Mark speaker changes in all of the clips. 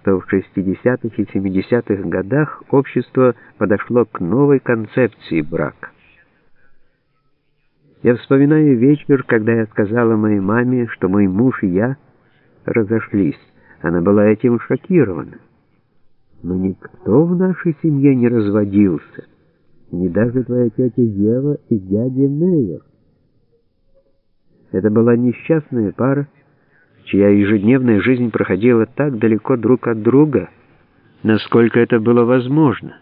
Speaker 1: что в 60-х и 70-х годах общество подошло к новой концепции брака. Я вспоминаю вечер, когда я сказала моей маме, что мой муж и я разошлись. Она была этим шокирована. Но никто в нашей семье не разводился, не даже твоя тетя Ева и дядя Мейер. Это была несчастная пара, чья ежедневная жизнь проходила так далеко друг от друга, насколько это было возможно.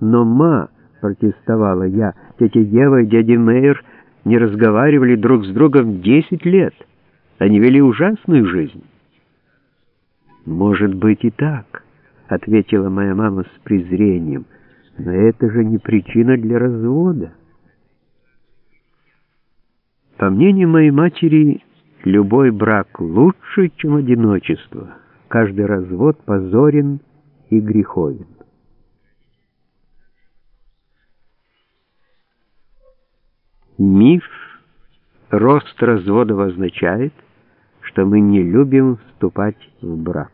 Speaker 1: Но ма, протестовала я, тетя Ева и дядя Мейер не разговаривали друг с другом десять лет. Они вели ужасную жизнь. «Может быть и так», — ответила моя мама с презрением, «но это же не причина для развода». По мнению моей матери, любой брак лучше, чем одиночество. Каждый развод позорен и греховен. Миф «Рост разводов» означает, что мы не любим вступать в брак.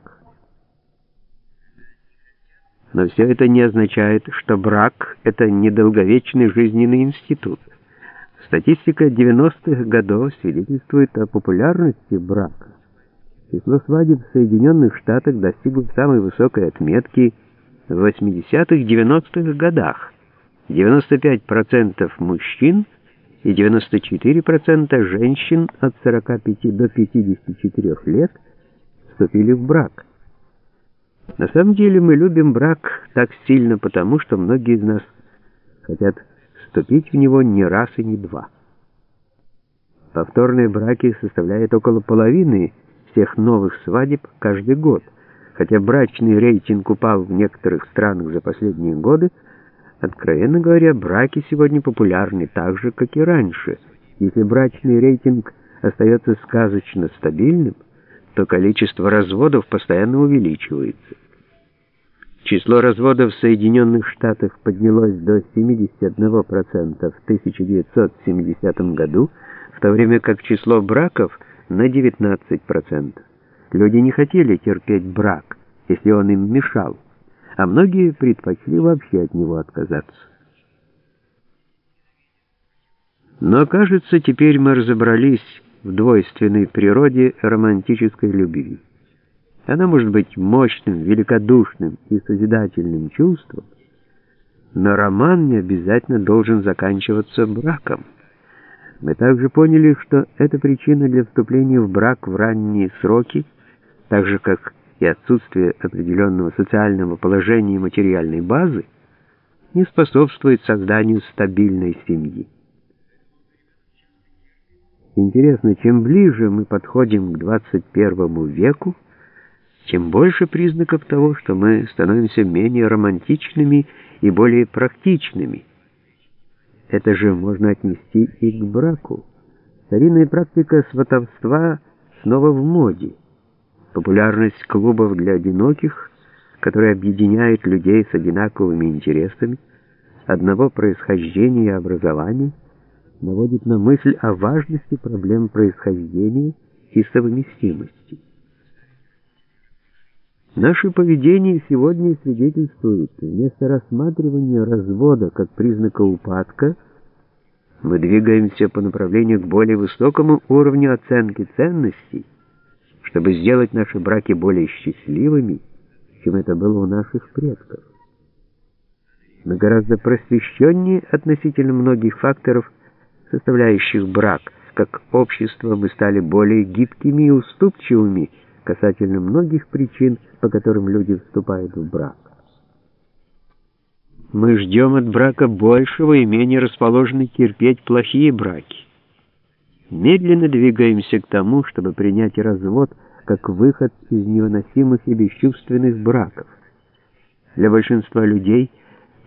Speaker 1: Но все это не означает, что брак — это недолговечный жизненный институт. Статистика 90-х годов свидетельствует о популярности брака. Число свадеб в Соединенных Штатах достигло самой высокой отметки в 80-х-90-х годах. 95% мужчин и 94% женщин от 45 до 54 лет вступили в брак. На самом деле мы любим брак так сильно потому, что многие из нас хотят вступить в него не раз и не два. Повторные браки составляют около половины всех новых свадеб каждый год. Хотя брачный рейтинг упал в некоторых странах за последние годы, откровенно говоря, браки сегодня популярны так же, как и раньше. Если брачный рейтинг остается сказочно стабильным, то количество разводов постоянно увеличивается. Число разводов в Соединенных Штатах поднялось до 71% в 1970 году, в то время как число браков на 19%. Люди не хотели терпеть брак, если он им мешал, а многие предпочли вообще от него отказаться. Но, кажется, теперь мы разобрались в двойственной природе романтической любви. Она может быть мощным, великодушным и созидательным чувством, но роман не обязательно должен заканчиваться браком. Мы также поняли, что это причина для вступления в брак в ранние сроки, так же как и отсутствие определенного социального положения и материальной базы, не способствует созданию стабильной семьи. Интересно, чем ближе мы подходим к 21 веку, тем больше признаков того, что мы становимся менее романтичными и более практичными. Это же можно отнести и к браку. Старинная практика сватовства снова в моде. Популярность клубов для одиноких, которые объединяют людей с одинаковыми интересами, одного происхождения и образования, наводит на мысль о важности проблем происхождения и совместимости. Наше поведение сегодня свидетельствует, вместо рассматривания развода как признака упадка, мы двигаемся по направлению к более высокому уровню оценки ценностей, чтобы сделать наши браки более счастливыми, чем это было у наших предков. Мы гораздо просвещеннее относительно многих факторов, составляющих брак. Как общество мы стали более гибкими и уступчивыми, касательно многих причин, по которым люди вступают в брак. Мы ждем от брака большего и менее расположены терпеть плохие браки. Медленно двигаемся к тому, чтобы принять развод как выход из невыносимых и бесчувственных браков. Для большинства людей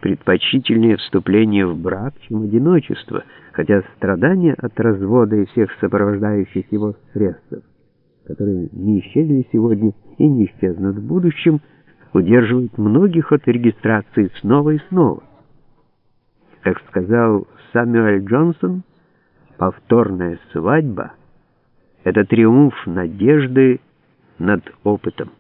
Speaker 1: предпочтительнее вступление в брак, чем одиночество, хотя страдания от развода и всех сопровождающих его средств которые не исчезли сегодня и не исчезнут в будущем, удерживают многих от регистрации снова и снова. Как сказал Самюэль Джонсон, повторная свадьба — это триумф надежды над опытом.